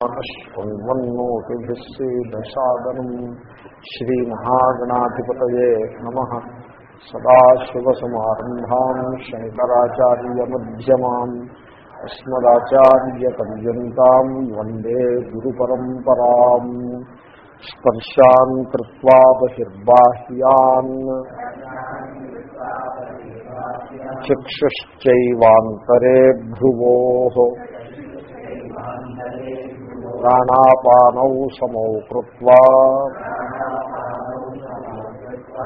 न्नोतिभिस्सीदसादनम् श्रीमहागणाधिपतये नमः सदाशिवसमारम्भाम् शङ्कराचार्यमध्यमाम् अस्मदाचार्यपर्यन्ताम् वन्दे गुरुपरम्पराम् स्पर्शान् कृत्वा बहिर्बाह्यान् चक्षुश्चैवान्तरे भ्रुवोः ప్రాణాపానౌ సమౌ కృత్వా.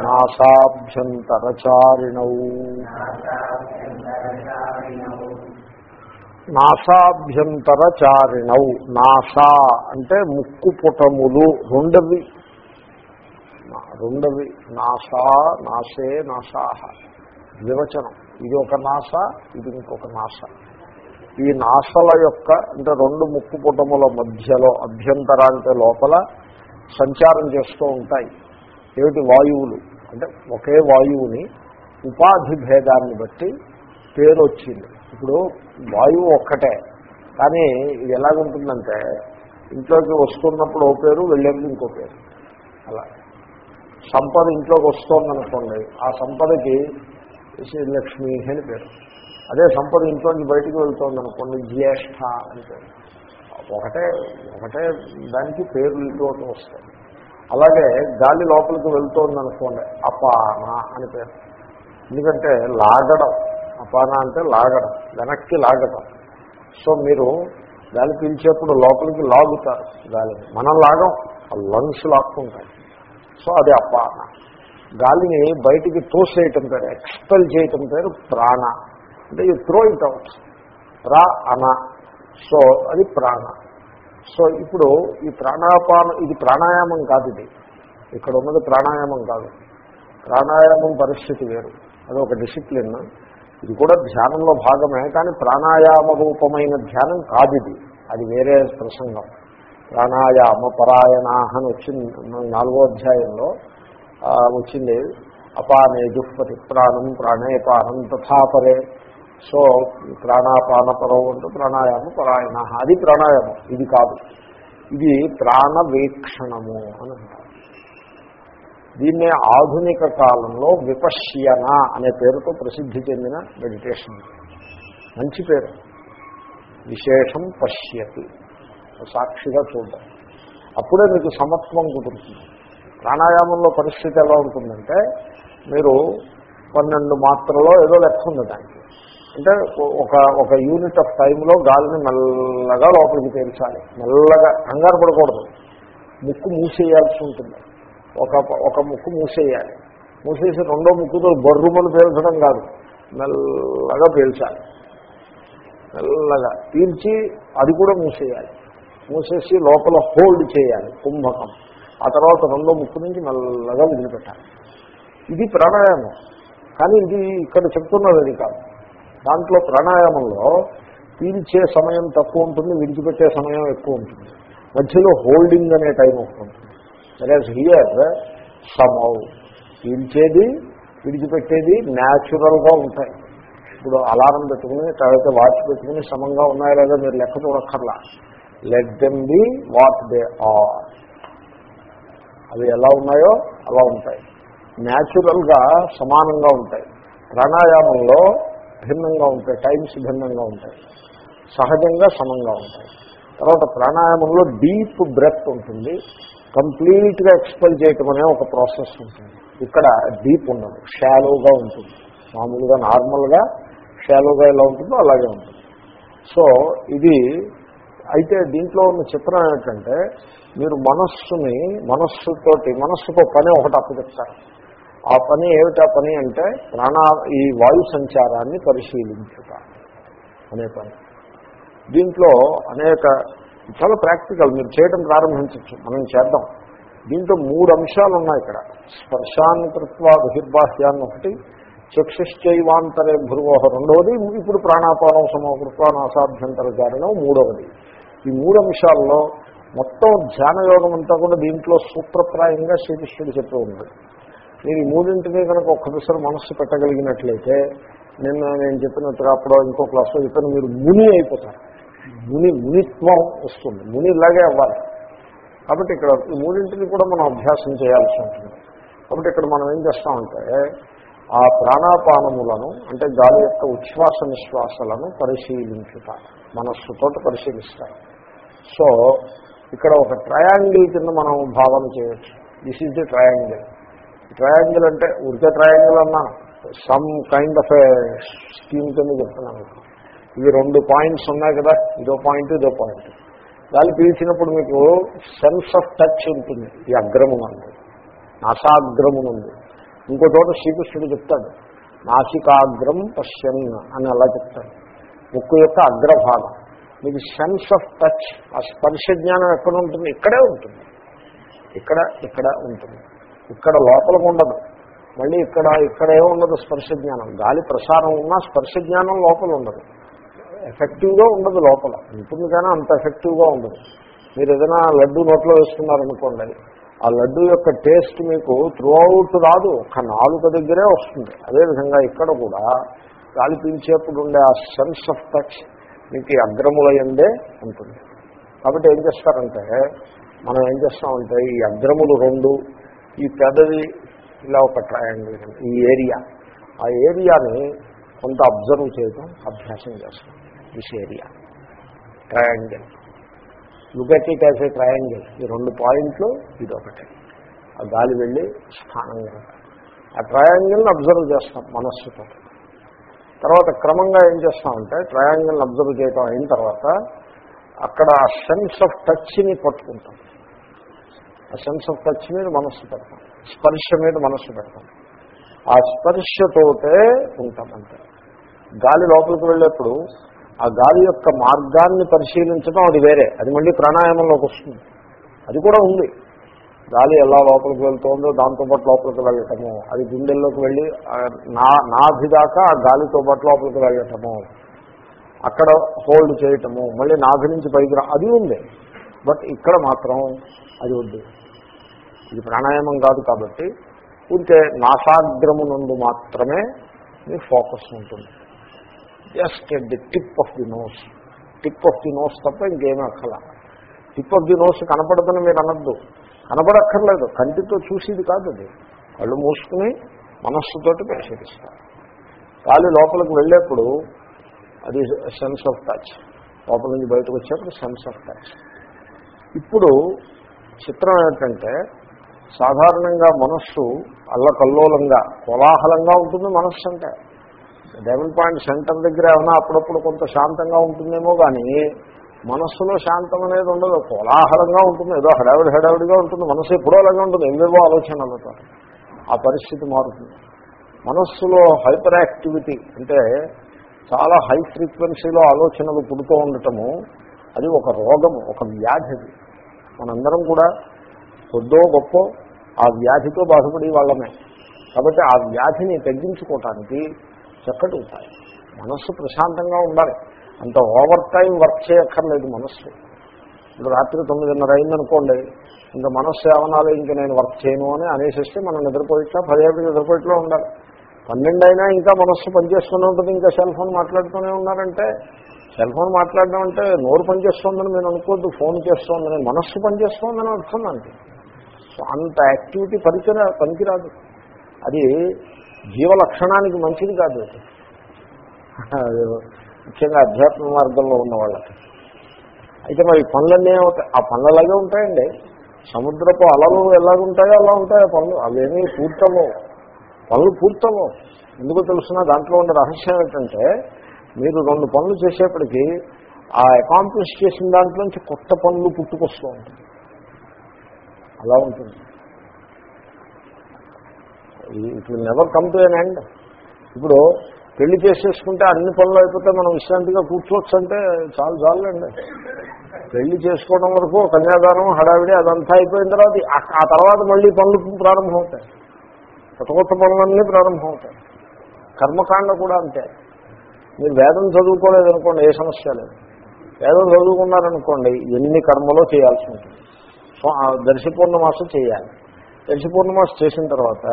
నాసాభ్యంతరచారిణౌ. నాసాభ్యంతరచారిణౌ. నాసా అంటే ముక్కు పుటములు రెండవి. రెండవి. నాసా నాసే నాసాహ. వివచనం. ఇది ఒక నాస ఇది ఇంకొక నాస. ఈ నాసల యొక్క అంటే రెండు ముక్కు పుటముల మధ్యలో అభ్యంతర అంటే లోపల సంచారం చేస్తూ ఉంటాయి. ఏమిటి వాయువులు? అంటే ఒకే వాయువుని ఉపాధి భేదాన్ని బట్టి పేరు వచ్చింది ఇప్పుడు వాయువు ఒక్కటే. కానీ ఇది ఎలాగుంటుందంటే ఇంట్లోకి వస్తున్నప్పుడు ఓ పేరు వెళ్ళేప్పుడు ఇంకో పేరు. అలా. సంపద ఇంట్లోకి వస్తోందనుకోండి ఆ సంపదకి లక్ష్మి అని పేరు. అదే సంపద ఇంట్లోంచి బయటికి వెళ్తోంది అనుకోండి జ్యేష్ఠ అని పేరు. ఒకటే ఒకటే దానికి పేర్లు ఇటువంటి వస్తాయి. అలాగే గాలి లోపలికి వెళ్తోంది అనుకోండి అపాన అని పేరు. ఎందుకంటే లాగడం అపాన అంటే లాగడం వెనక్కి లాగడం. సో మీరు గాలి పీల్చేప్పుడు లోపలికి లాగుతారు గాలిని. మనం లాగం లంగ్స్ లాక్కుంటాయి. సో అది అపాన. గాలిని బయటికి తోసేయటం పేరు ఎక్స్పెల్ చేయటం పేరు ప్రాణ. అంటే యూ త్రో ఇట్ అవుట్ ప్రా అన. సో అది ప్రాణ. సో ఇప్పుడు ఈ ప్రాణాపానం ఇది ప్రాణాయామం కాదు ఇది. ఇక్కడ ఉన్నది ప్రాణాయామం కాదు. ప్రాణాయామం పరిస్థితి వేరు. అది ఒక డిసిప్లిన్. ఇది కూడా ధ్యానంలో భాగమే కానీ ప్రాణాయామ రూపమైన ధ్యానం కాదు ఇది. అది వేరే ప్రసంగం. ప్రాణాయామ పరాయణాహ అని వచ్చింది నాలుగో అధ్యాయంలో వచ్చింది. అపానే జుహ్పతి ప్రాణం ప్రాణేపానం తథాపరే. సో ప్రాణాపానపరం అంటే ప్రాణాయామ పరాయణ. అది ప్రాణాయామం. ఇది కాదు. ఇది ప్రాణవీక్షణము అని అంటారు. దీన్నే ఆధునిక కాలంలో విపశ్యన అనే పేరుతో ప్రసిద్ధి చెందిన మెడిటేషన్ మంచి పేరు. విశేషం పశ్యతి. సాక్షిగా చూడాలి అప్పుడే మీకు సమత్వం కుదురుతుంది. ప్రాణాయామంలో పరిస్థితి ఎలా ఉంటుందంటే మీరు పన్నెండు మాత్రలో ఏదో లెక్క ఉంది దానికి. అంటే ఒక ఒక యూనిట్ ఆఫ్ టైంలో గాలిని మెల్లగా లోపలికి తేల్చాలి. మెల్లగా కంగారు పడకూడదు. ముక్కు మూసేయాల్సి ఉంటుంది. ఒక ఒక ముక్కు మూసేయాలి. మూసేసి రెండో ముక్కుతో బర్రుమలు పేల్చడం కాదు. మెల్లగా పేల్చాలి మెల్లగా పీల్చి అది కూడా మూసేయాలి. మూసేసి లోపల హోల్డ్ చేయాలి కుంభకం. ఆ తర్వాత రెండో ముక్కు నుంచి మెల్లగా వదిలిపెట్టాలి. ఇది ప్రాణాయామం. కానీ ఇది ఇక్కడ చెప్తున్నది కాదు. దాంట్లో ప్రాణాయామంలో పీల్చే సమయం తక్కువ ఉంటుంది విడిచిపెట్టే సమయం ఎక్కువ ఉంటుంది. మధ్యలో హోల్డింగ్ అనే టైం ఉంటుంది. వెరాజ్ హియర్ సమౌ పీల్చేది విడిచిపెట్టేది న్యాచురల్గా ఉంటాయి. ఇప్పుడు అలారం పెట్టుకుని తర్వాత వాచ్ పెట్టుకుని సమంగా ఉన్నాయా లేదా మీరు లెక్క చూడక్కర్లా. Let them be what they are అవి ఎలా ఉన్నాయో అలా ఉంటాయి. న్యాచురల్గా సమానంగా ఉంటాయి. ప్రాణాయామంలో భిన్నంగా ఉంటాయి టైమ్స్ భిన్నంగా ఉంటాయి సహజంగా సమంగా ఉంటాయి. తర్వాత ప్రాణాయామంలో డీప్ బ్రెత్ ఉంటుంది కంప్లీట్గా ఎక్స్పెల్ చేయటం అనే ఒక ప్రాసెస్ ఉంటుంది. ఇక్కడ డీప్ ఉండదు షాలోగా ఉంటుంది. మామూలుగా నార్మల్గా షాలోగా ఎలా ఉంటుందో అలాగే ఉంటుంది. సో ఇది అయితే దీంట్లో ఉన్న చిత్రం ఏంటంటే మీరు మనస్సుని మనస్సుతోటి మనస్సుతో పని ఒకటి అప్పచెప్తారు. ఆ పని ఏమిటా పని అంటే ప్రాణా ఈ వాయు సంచారాన్ని పరిశీలించుట అనే పని. దీంట్లో అనేక చాలా ప్రాక్టికల్ మీరు చేయడం ప్రారంభించవచ్చు మనం చేద్దాం. దీంట్లో మూడు అంశాలు ఉన్నాయి ఇక్కడ. స్పర్శాన్ని కృత్వా బహిర్బాహ్యాన్ని ఒకటి చక్షుశ్చైవాంతరే భృవోహ రెండవది ఇప్పుడు ప్రాణాపానం సమకృత్వా నాసాభ్యంతర జారణం మూడవది. ఈ మూడు అంశాల్లో మొత్తం ధ్యాన యోగం అంతా కూడా దీంట్లో సూత్రప్రాయంగా శ్రీకృష్ణుడు చెప్తూ ఉన్నాడు. మీరు ఈ మూడింటినీ కనుక ఒక్కసారి మనస్సు పెట్టగలిగినట్లయితే నిన్న నేను చెప్పినట్టుగా అప్పుడు ఇంకో క్లాస్లో చెప్పాను మీరు ముని అయిపోతారు. ముని మునిత్వం వస్తుంది. ముని ఇలాగే అవ్వాలి. కాబట్టి ఇక్కడ ఈ మూడింటిని కూడా మనం అభ్యాసం చేయాల్సి ఉంటుంది. కాబట్టి ఇక్కడ మనం ఏం చేస్తామంటే ఆ ప్రాణాపానములను అంటే గాలి యొక్క ఉచ్ఛ్వాస నిశ్వాసలను పరిశీలించుట మనస్సుతో పరిశీలిస్తారు. సో ఇక్కడ ఒక ట్రయాంగిల్ కింద మనం భావన చేయొచ్చు. This is the triangle triangle అంటే ఉడికే ట్రయాంగిల్ అన్నా some kind of a scheme కింద చెప్తున్నాను. ఇవి రెండు పాయింట్స్ ఉన్నాయి కదా. ఇదో పాయింట్ ఇదో పాయింట్. గాలి పీల్చినప్పుడు మీకు సెన్స్ ఆఫ్ టచ్ ఉంటుంది. ఈ అగ్రమునందు నాసాగ్రమునందు. ఇంకో చోట శ్రీకృష్ణుడు చెప్తాడు. నాసికాగ్రం పశ్యన్ అని అలా చెప్తాడు. ముక్కు యొక్క అగ్రభాగం. మీకు సెన్స్ ఆఫ్ టచ్ ఆ స్పర్శ జ్ఞానం ఎక్కడ ఉంటుంది? ఇక్కడే ఉంటుంది. ఇక్కడ ఇక్కడ ఉంటుంది. ఇక్కడ లోపలకు ఉండదు. మళ్ళీ ఇక్కడ ఇక్కడే ఉండదు స్పర్శ జ్ఞానం. గాలి ప్రసారం ఉన్నా స్పర్శ జ్ఞానం లోపల ఉండదు. ఎఫెక్టివ్గా ఉండదు లోపల. ఉంటుంది కానీ అంత ఎఫెక్టివ్గా ఉండదు. మీరు ఏదైనా లడ్డు నోట్లో వేసుకున్నారనుకోండి ఆ లడ్డు యొక్క టేస్ట్ మీకు త్రూ అవుట్ రాదు. ఒక నాలుక దగ్గరే వస్తుంది. అదేవిధంగా ఇక్కడ కూడా గాలి పీల్చేప్పుడు ఉండే ఆ సెన్స్ ఆఫ్ టచ్ మీకు ఈ అగ్రములయందే ఉంటుంది. కాబట్టి ఏం చేస్తారంటే మనం ఏం చేస్తామంటే ఈ అగ్రములు రెండు ఈ పెద్దది ఇలా ఒక ట్రయాంగిల్ ఈ ఏరియా ఆ ఏరియాని కొంత అబ్జర్వ్ చేయడం అభ్యాసం చేస్తాం. This area triangle look at it as a triangle ఈ రెండు పాయింట్లు ఇది ఒకటి ఆ గాలి వెళ్ళి స్థానంగా ఆ ట్రయాంగిల్ని అబ్జర్వ్ చేస్తాం మనస్సుతో. తర్వాత క్రమంగా ఏం చేస్తామంటే ట్రయాంగిల్ని అబ్జర్వ్ చేయటం అయిన తర్వాత అక్కడ ఆ సెన్స్ ఆఫ్ టచ్ని పట్టుకుంటాం. సెన్స్ ఆఫ్ టచ్ మీద మనస్సు పెడతాం. స్పర్శ మీద మనస్సు పెడతాం. ఆ స్పర్శతోటే ఉంటామంటే గాలి లోపలికి వెళ్ళేప్పుడు ఆ గాలి యొక్క మార్గాన్ని పరిశీలించడం అది వేరే. అది మళ్ళీ ప్రాణాయామంలోకి వస్తుంది. అది కూడా ఉంది. గాలి ఎలా లోపలికి వెళ్తుందో దాంతోపాటు లోపలికి వెళ్ళటము. అది గుండెల్లోకి వెళ్ళి నా నాభి దాకా ఆ గాలితో పాటు లోపలికి వెళ్ళటము. అక్కడ హోల్డ్ చేయటము. మళ్ళీ నాభి నుంచి పైకి అది ఉంది. బట్ ఇక్కడ మాత్రం అది ఉంది ఇది ప్రాణాయామం కాదు కాబట్టి ఉంటే నాసాగ్రము నుండి మాత్రమే మీ ఫోకస్ ఉంటుంది. Just at the tip of the nose. Tip of the nose తప్ప ఇంకేమీ అక్కల. టిప్ ఆఫ్ ది నోస్ కనపడదని మీరు అనద్దు. కనపడక్కర్లేదు. కంటితో చూసేది కాదు అది. కళ్ళు మూసుకుని మనస్సుతోటి పరిశీలిస్తారు. గాలి లోపలికి వెళ్ళేప్పుడు అది సెన్స్ ఆఫ్ టచ్. లోపల నుంచి బయటకు వచ్చేప్పుడు సెన్స్ ఆఫ్ టచ్. ఇప్పుడు చిత్రం ఏంటంటే సాధారణంగా మనస్సు అల్లకల్లోలంగా కోలాహలంగా ఉంటుంది మనస్సు అంటే. డెవల్ పాయింట్ సెంటర్ దగ్గర ఏమైనా అప్పుడప్పుడు కొంత శాంతంగా ఉంటుందేమో కానీ మనస్సులో శాంతం అనేది ఉండదు. కోలాహలంగా ఉంటుంది ఏదో హడావిడి హడావిడిగా ఉంటుంది. మనస్సు ఎప్పుడో అలాగే ఉంటుంది. ఎవేవో ఆలోచనలతో ఆ పరిస్థితి మారుతుంది. మనస్సులో హైపర్ యాక్టివిటీ అంటే చాలా హై ఫ్రీక్వెన్సీలో ఆలోచనలు పుడుతూ ఉండటము అది ఒక రోగము ఒక వ్యాధి అది. మనందరం కూడా కొద్దో గొప్ప ఆ వ్యాధితో బాధపడి వాళ్ళమే. కాబట్టి ఆ వ్యాధిని తగ్గించుకోవటానికి చక్కటి ఉపాయం. మనస్సు ప్రశాంతంగా ఉండాలి. అంత ఓవర్ టైం వర్క్ చేయక్కర్లేదు మనస్సు. ఇప్పుడు రాత్రి తొమ్మిదిన్నర అయిందనుకోండి ఇంకా మనస్సు ఏమనాలి ఇంకా నేను వర్క్ చేయను అని అనేసిస్తే మనం నిద్రపోయిట్లా పదేపటి నిద్రపోయిట్లో ఉండాలి. పన్నెండు అయినా ఇంకా మనస్సు పనిచేస్తూనే ఉంటుంది ఇంకా సెల్ ఫోన్ మాట్లాడుతూనే ఉన్నారంటే సెల్ ఫోన్ మాట్లాడడం అంటే నోరు పనిచేస్తోందని నేను అనుకోవద్దు ఫోన్ చేస్తోందని మనస్సు పనిచేస్తోందని అర్థం అంటే సో అంత యాక్టివిటీ పనికిరా పనికిరాదు. అది జీవ లక్షణానికి మంచిది కాదు ముఖ్యంగా అధ్యాత్మ మార్గంలో ఉన్న వాళ్ళకి. అయితే మరి పనులన్నీ ఏమవుతాయి ఆ పనులలాగే ఉంటాయండి. సముద్రపు అలలు ఎలాగుంటాయో అలా ఉంటాయో ఆ పనులు అవేమీ పూర్తమో పనులు పూర్తమో ఎందుకు తెలుసిన దాంట్లో ఉన్న రహస్యం ఏంటంటే మీరు రెండు పనులు చేసేప్పటికీ ఆ అకాంప్లిష్ చేసిన దాంట్లోంచి కొత్త పనులు పుట్టుకొస్తూ ఉంటాయి. అలా ఉంటుంది. It will never come to an end ఇప్పుడు పెళ్ళి చేసేసుకుంటే అన్ని పనులు అయిపోతే మనం విశ్రాంతిగా కూర్చోవచ్చు అంటే చాలు చాలండి పెళ్ళి చేసుకోవడం వరకు కన్యాదానం హడావిడి అదంతా అయిపోయిన తర్వాత ఆ తర్వాత మళ్ళీ పనులు ప్రారంభమవుతాయి. కొత్త కొత్త పనులన్నీ ప్రారంభమవుతాయి. కర్మకాండ కూడా అంతే. మీరు వేదం చదువుకోలేదనుకోండి ఏ సమస్య లేదు. వేదం చదువుకున్నారనుకోండి ఎన్ని కర్మలో చేయాల్సి ఉంటుంది? దర్శి పూర్ణమాసం చేయాలి. దర్శి పూర్ణమాసం చేసిన తర్వాత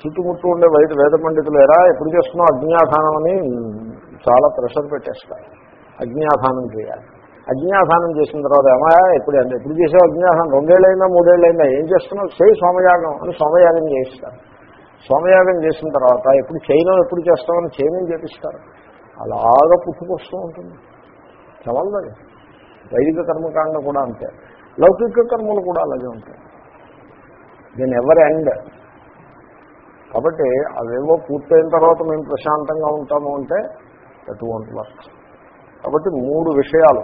చుట్టుముట్టు ఉండే వైద్య వేద పండితులు ఎరా ఎప్పుడు చేస్తున్నావు అజ్ఞాధానం అని చాలా ప్రెషర్ పెట్టేస్తారు. అజ్ఞాధానం చేయాలి. అజ్ఞాధానం చేసిన తర్వాత ఏమయా ఎప్పుడు ఎప్పుడు చేసావు అజ్ఞాధానం రెండేళ్ళైనా మూడేళ్ళైనా ఏం చేస్తున్నావు? చేయి సోమయాగం అని సోమయాగం చేయిస్తారు. సోమయాగం చేసిన తర్వాత ఎప్పుడు చేయడం ఎప్పుడు చేస్తామని చేయమని చేపిస్తారు. అలాగా పుట్టుకొస్తూ ఉంటుంది. చవల్లది వైదిక కర్మకాండ కూడా అంతే. లౌకిక కర్మలు కూడా అలాగే ఉంటాయి. దీని ఎవర్ ఎండ్. కాబట్టి అవేవో పూర్తయిన తర్వాత మేము ప్రశాంతంగా ఉంటాము అంటే ఎటువంటి వర్క్. కాబట్టి మూడు విషయాలు.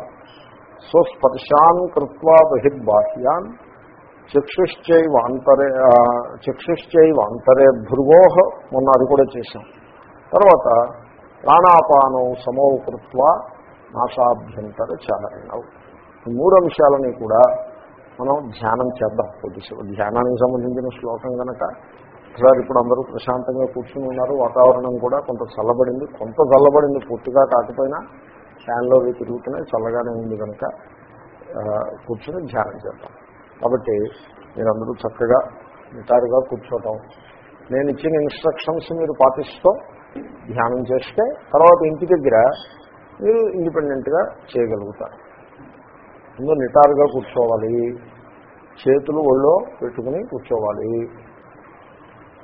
సో స్పర్శాన్ కృత్వా బహిర్బాహ్యాన్ చక్షుశ్చైవ అంతరే చక్షుశ్చైవ అంతరే భృవోహ మొన్న అది కూడా చేశాం. తర్వాత ప్రాణాపానం సమోకృత్వ నాశాభ్యంతర చారణవు ఈ మూడు అంశాలని కూడా మనం ధ్యానం చేద్దాం. కొద్దిసేపు ధ్యానానికి సంబంధించిన శ్లోకం కనుక ఒకసారి ఇప్పుడు అందరూ ప్రశాంతంగా కూర్చుని ఉన్నారు. వాతావరణం కూడా కొంత చల్లబడింది. కొంత చల్లబడింది పూర్తిగా కాకపోయినా ఫ్యాన్లో తిరుగుతున్నాయి. చల్లగానే ఉంది కనుక కూర్చుని ధ్యానం చేద్దాం. కాబట్టి మీరందరూ చక్కగా నిటారుగా కూర్చోటం. నేను ఇచ్చిన ఇన్స్ట్రక్షన్స్ మీరు పాటిస్తూ ధ్యానం చేస్తే తర్వాత ఇంటి దగ్గర మీరు ఇండిపెండెంట్గా చేయగలుగుతారు. ముందు నిటారుగా కూర్చోవాలి. చేతులు ఒళ్ళో పెట్టుకుని కూర్చోవాలి.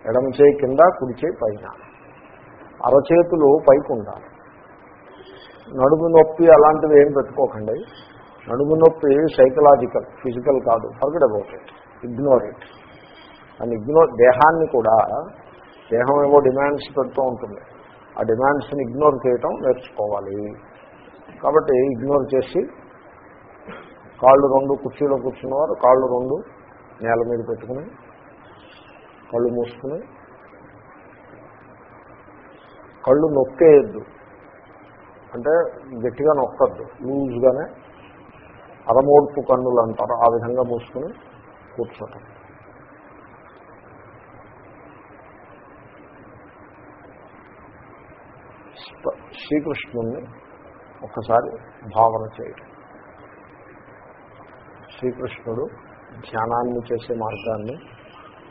ఎడమ చేయి కింద కుడి చేయి పైన. అరచేతులు పైకి ఉండాలి నడుము నొప్పి అలాంటివి ఏం పెట్టుకోకండి. నడుము నొప్పి సైకలాజికల్ ఫిజికల్ కాదు. Forget about it ignore it and ignore దేహాన్ని కూడా దేహం ఏవో డిమాండ్స్ పెడుతూ ఉంటుంది. ఆ డిమాండ్స్ని ఇగ్నోర్ చేయటం నేర్చుకోవాలి. కాబట్టి ఇగ్నోర్ చేసి కాళ్ళు రెండు కుర్చీలో కూర్చున్నవారు కాళ్ళు రెండు నేల మీద పెట్టుకుని కళ్ళు మూసుకుని కళ్ళు నొక్కేయద్దు. అంటే గట్టిగా నొక్కద్దు లూజ్గానే అరమోడ్పు కన్నులు అంటారు ఆ విధంగా మూసుకుని కూర్చోటం. శ్రీకృష్ణుణ్ణి ఒక్కసారి భావన చేయటం. శ్రీకృష్ణుడు ధ్యానాన్ని చేసే మార్గాన్ని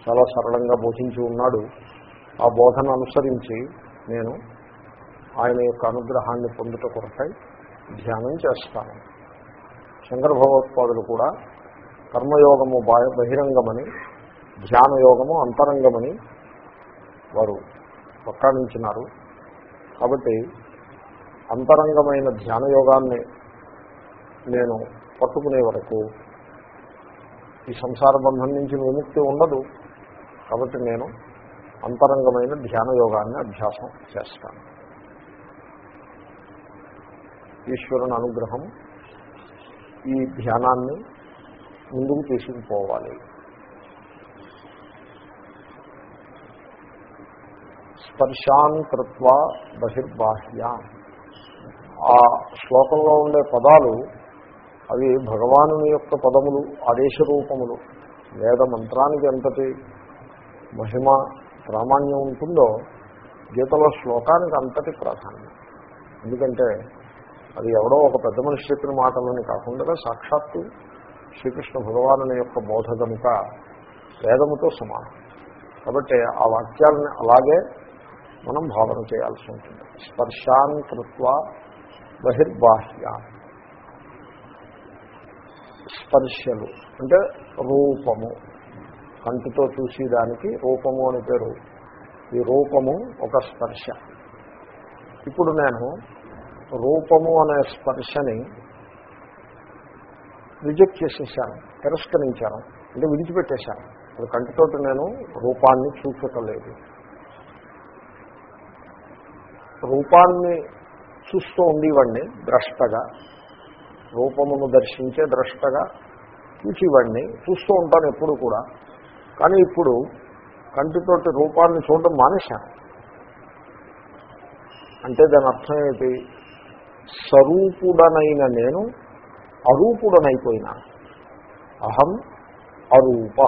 చాలా సరళంగా బోధించి ఉన్నాడు. ఆ బోధన అనుసరించి నేను ఆయన యొక్క అనుగ్రహాన్ని పొందుట కొరకై ధ్యానం చేస్తాను. శంకర భగవత్పాదులు కూడా కర్మయోగము బహిరంగమని ధ్యానయోగము అంతరంగమని వారు ప్రకటించినారు. కాబట్టి అంతరంగమైన ధ్యానయోగాన్ని నేను పట్టుకునే వరకు ఈ సంసార బంధం నుంచి విముక్తి ఉండదు. కాబట్టి నేను అంతరంగమైన ధ్యాన యోగాన్ని అభ్యాసం చేస్తాను. ఈశ్వరుని అనుగ్రహం ఈ ధ్యానాన్ని ముందుకు తీసుకుపోవాలి. స్పర్శాన్ కృత్వా బహిర్బాహ్య. ఆ శ్లోకంలో ఉండే పదాలు అవి భగవాను యొక్క పదములు ఆదేశ రూపములు వేద మంత్రానికి ఎంతటి మహిమ ప్రామాణ్యం ఉంటుందో గీతలో శ్లోకానికి అంతటి ప్రాధాన్యం. ఎందుకంటే అది ఎవడో ఒక పెద్ద మనిషి చెప్పిన మాటలని కాకుండా సాక్షాత్తు శ్రీకృష్ణ భగవాను యొక్క బోధ కనుక వేదముతో సమానం. కాబట్టి ఆ వాక్యాలని అలాగే మనం భావన చేయాల్సి ఉంటుంది. స్పర్శాన్ కృత్వ బహిర్బాహ్యా స్పర్శలు అంటే రూపము. కంటితో చూసేదానికి రూపము అని పేరు. ఈ రూపము ఒక స్పర్శ. ఇప్పుడు నేను రూపము అనే స్పర్శని రిజెక్ట్ చేసేసాను తిరస్కరించాను అంటే విడిచిపెట్టేశాను. అది కంటితోటి నేను రూపాన్ని చూసటలేదు రూపాన్ని చూస్తూ ఉండేవాడిని ద్రష్టగా. రూపమును దర్శించే ద్రష్టగా చూసేవాడిని చూస్తూ ఉంటాను ఎప్పుడు కూడా. కానీ ఇప్పుడు కంటితోటి రూపాన్ని చూడడం మానేశాను. అంటే దాని అర్థం ఏంటి స్వరూపుడనైన నేను అరూపుడనైపోయినా అహం అరూప.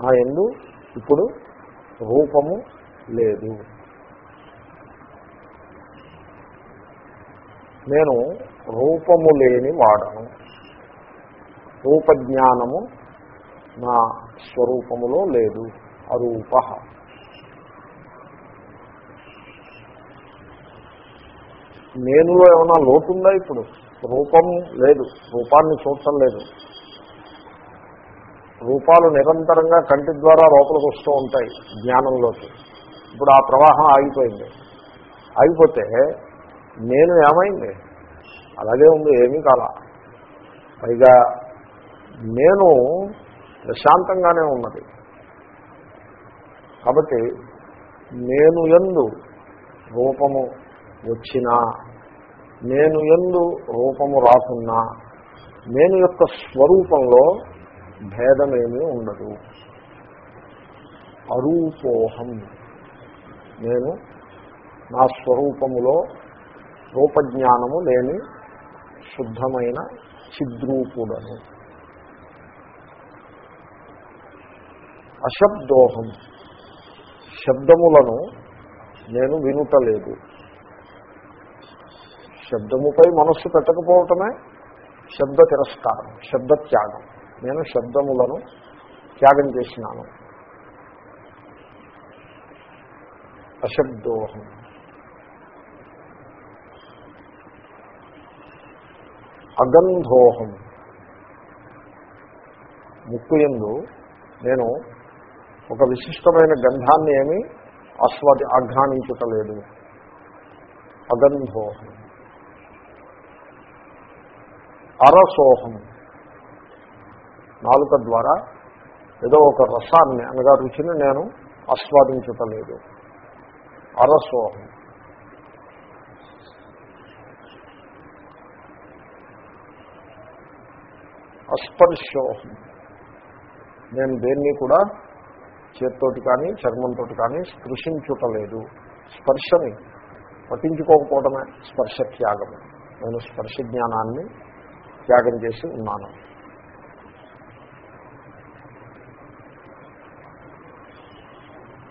నా ఎందు ఇప్పుడు రూపము లేదు. నేను రూపము లేని వాడను. రూపజ్ఞానము నా స్వరూపములో లేదు. అరూప. నేనులో ఏమైనా లోటు ఉందా ఇప్పుడు? రూపం లేదు. రూపాన్ని చూడటం లేదు. రూపాలు నిరంతరంగా కంటి ద్వారా లోపలికి వస్తూ ఉంటాయి జ్ఞానంలోకి. ఇప్పుడు ఆ ప్రవాహం ఆగిపోయింది. ఆగిపోతే నేను ఏమైంది? అలాగే ఉంది ఏమీ కాల. పైగా నేను ప్రశాంతంగానే ఉన్నది. కాబట్టి నేను ఎందు రూపము వచ్చినా నేను ఎందు రూపము రాకున్నా నేను యొక్క స్వరూపంలో భేదమేమీ ఉండదు. అరూపోహం. నేను నా స్వరూపములో రూపజ్ఞానము లేని శుద్ధమైన చిద్రూపుడను. అశబ్దోహం. శబ్దములను నేను వినుటలేదు. శబ్దముపై మనస్సు పెట్టకపోవటమే శబ్ద తిరస్కారం శబ్ద త్యాగం. నేను శబ్దములను త్యాగం చేసినాను. అశబ్దోహం. అగంధోహం. ముక్కు ఎందు నేను ఒక విశిష్టమైన గంధాన్ని ఏమి ఆస్వాది ఆఘ్రానించుటలేదు అగంధోహం. అరసోహం. నాలుక ద్వారా ఏదో ఒక రసాన్ని అనగా రుచిని నేను ఆస్వాదించుటలేదు. అరసోహం. అస్పర్శో. నేను దేన్ని కూడా చేత్తోటి కానీ చర్మంతో కానీ స్పృశించుటలేదు. స్పర్శని పట్టించుకోకపోవడమే స్పర్శ త్యాగము నేను స్పర్శ జ్ఞానాన్ని త్యాగం చేసి ఉన్నాను.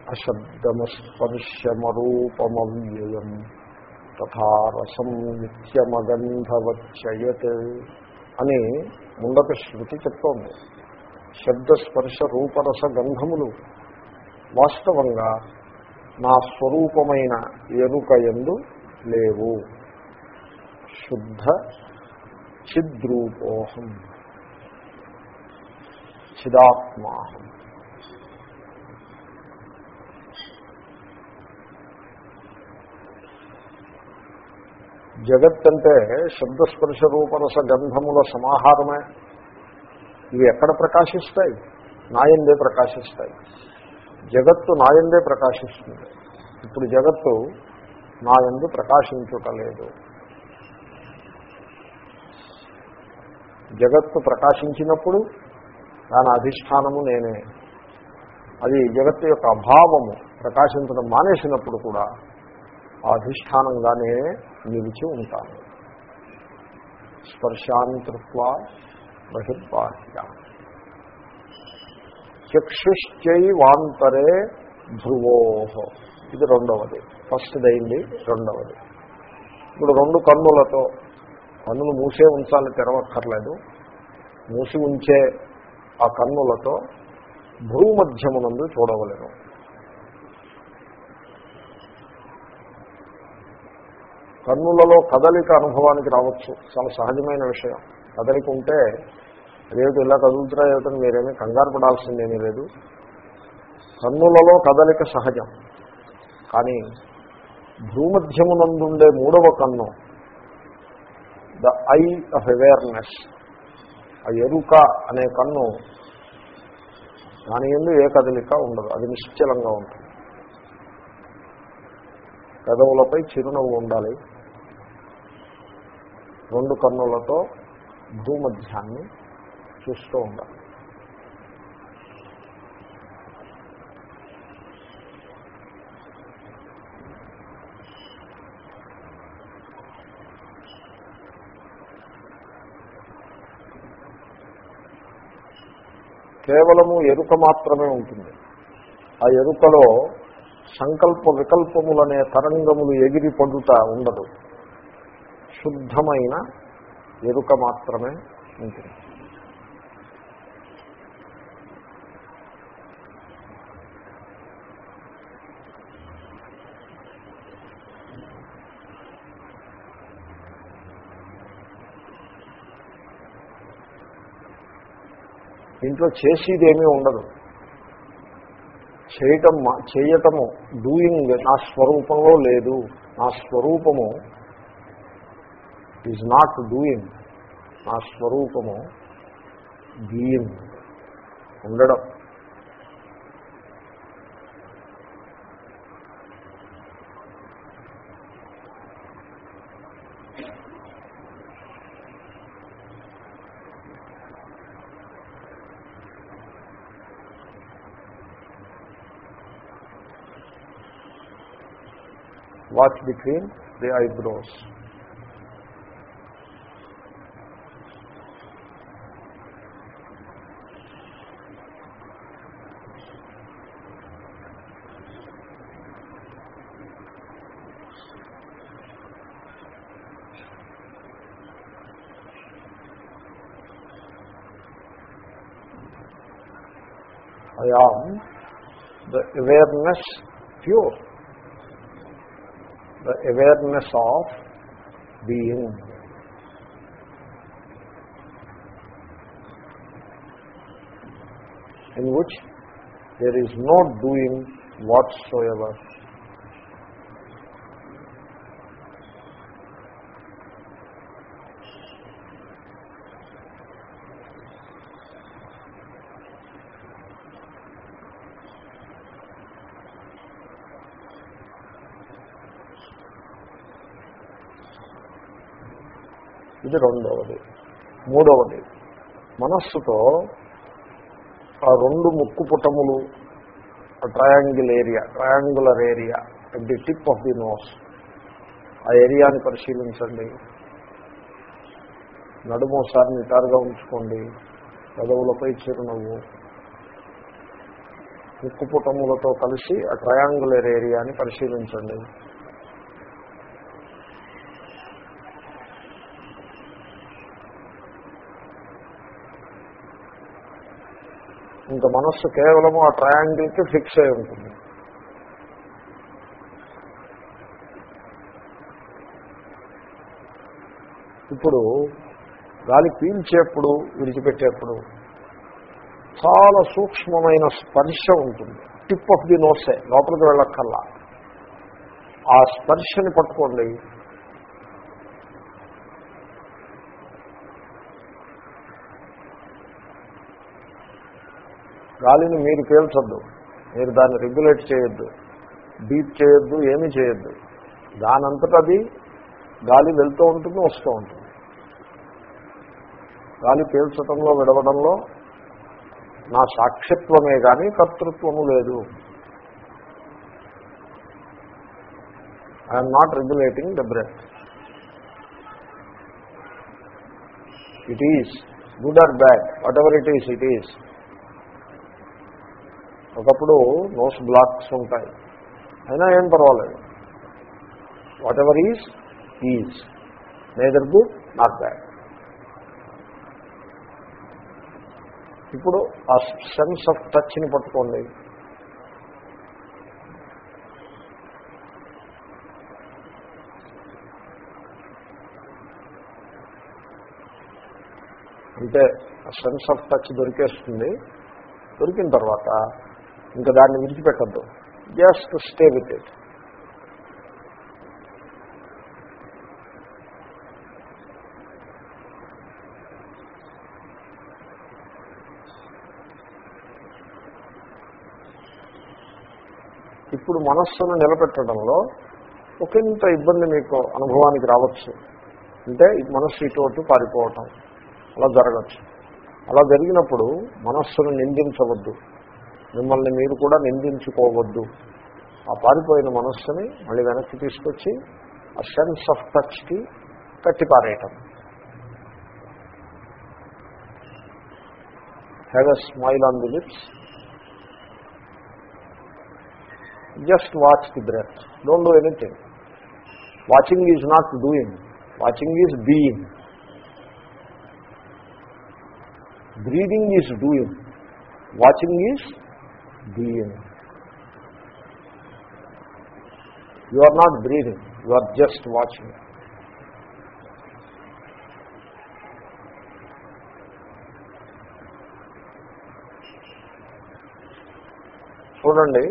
అశబ్దమస్పర్శమరూపమవ్యయం. తథా రసం నిత్యమగంధవచ్చయత్. అని ముందట శృతి చెప్తోంది. శబ్దస్పర్శ రూపరస గంధములు వాస్తవంగా నా స్వరూపమైన ఎరుక ఎందు లేవు. శుద్ధ చిద్రూపోహం చిదాత్మాహం. జగత్ అంటే శబ్దస్పర్శ రూపరస గంధముల సమాహారమే. ఇవి ఎక్కడ ప్రకాశిస్తాయి? నాయందే ప్రకాశిస్తాయి. జగత్తు నాయందే ప్రకాశిస్తుంది. ఇప్పుడు జగత్తు నాయందు ప్రకాశించుటలేదు జగత్తు ప్రకాశించినప్పుడు దాని అధిష్టానము నేనే. అది జగత్తు యొక్క అభావము ప్రకాశించడం మానేసినప్పుడు కూడా ఆ అధిష్టానంగానే నిలిచి ఉంటాను స్పర్శాంతృత్వ బహిర్బాహ్య. చక్షుశ్చైవాంతరే ధ్రువో. ఇది రెండవది. ఫస్ట్ దైంది రెండవది. ఇప్పుడు రెండు కన్నులతో కన్నులు మూసే ఉంచాలి తెరవక్కర్లేదు. మూసి ఉంచే ఆ కన్నులతో భూమధ్యమునందు చూడవలేను. కన్నులలో కదలిక అనుభవానికి రావచ్చు. చాలా సహజమైన విషయం. కదలిక ఉంటే అదేమిటి ఇలా కదులుతున్నా ఏమిటని మీరేమీ కంగారు పడాల్సిందేమీ లేదు. కన్నులలో కదలిక సహజం. కానీ భూమధ్యమునందుండే మూడవ కన్ను ద ఐ ఆఫ్ అవేర్నెస్ ఆ ఎరుక అనే కన్ను దాని ఎందు ఏ కదలిక ఉండదు. అది నిశ్చలంగా ఉంటుంది. పెదవులపై చిరునవ్వు ఉండాలి. రెండు కన్నులతో భూమధ్యాన్ని చూస్తూ ఉండాలి. కేవలము ఎరుక మాత్రమే ఉంటుంది. ఆ ఎరుకలో సంకల్ప వికల్పములనే తరంగములు ఎగిరి పడుట ఉండదు. శుద్ధమైన ఎరుక మాత్రమే ఉంటుంది. దీంట్లో చేసేదేమీ ఉండదు. చేయటం చేయటము డూయింగ్ నా స్వరూపంలో లేదు. నా స్వరూపము ఈజ్ నాట్ డూయింగ్ నా స్వరూపము బీయింగ్ ఉండడం watch between the eyebrows. The awareness pure. the awareness of being. In which there is no doing whatsoever. ఇది రెండవది. మూడవది మనస్సుతో ఆ రెండు ముక్కు పుటములు triangle area triangular area at the tip of the nose ఆ ఏరియాని పరిశీలించండి. నడుము ఒకసారి నిటారుగా ఉంచుకోండి. పెదవులపై చిరునవ్వు. ముక్కు పుటములతో కలిసి ఆ ట్రయాంగులర్ ఏరియాని పరిశీలించండి. ఇంకా మనస్సు కేవలము ఆ ట్రయాంగిల్కి ఫిక్స్ అయి ఉంటుంది. ఇప్పుడు గాలి పీల్చేప్పుడు విడిచిపెట్టేప్పుడు చాలా సూక్ష్మమైన స్పర్శ ఉంటుంది. టిప్ ఆఫ్ ది నోసే లోపలికి వెళ్ళక్కల్లా ఆ స్పర్శని పట్టుకోండి. గాలిని మీరు పీల్చొద్దు. మీరు దాన్ని రెగ్యులేట్ చేయొద్దు. డీప్ చేయొద్దు ఏమీ చేయొద్దు. దానంతట అది గాలి వెళ్తూ ఉంటుంది వస్తూ ఉంటుంది. గాలి పీల్చడంలో విడవడంలో నా సాక్షిత్వమే కానీ కర్తృత్వము లేదు. I'm not regulating the breath it is good or bad whatever it is it is ఒకప్పుడు నోస్ బ్లాక్స్ ఉంటాయి. అయినా ఏం పర్వాలేదు. Whatever is is neither good not bad ఇప్పుడు ఆ సెన్స్ ఆఫ్ టచ్ని పట్టుకోండి. అంటే సెన్స్ ఆఫ్ టచ్ దొరికేస్తుంది. దొరికిన తర్వాత ఇంకా దాన్ని విడిచిపెట్టద్దు. జస్ట్ స్టే విత్ ఇట్ ఇప్పుడు మనస్సును నిలబెట్టడంలో ఒకంత ఇబ్బంది మీకు అనుభవానికి రావచ్చు. అంటే మనస్సు ఇటువంటి పారిపోవటం. అలా జరగచ్చు. అలా జరిగినప్పుడు మనస్సును నిందించవద్దు. మిమ్మల్ని మీరు కూడా నిందించుకోవద్దు. ఆ పారిపోయిన మనస్సుని మళ్ళీ వెనక్కి తీసుకొచ్చి ఆ సెన్స్ ఆఫ్ టచ్కి కట్టిపారేయటం. Have a smile on the lips just watch the breath don't do anything watching is not doing watching is being breathing is doing watching is being you are not breathing you are just watching చూడండి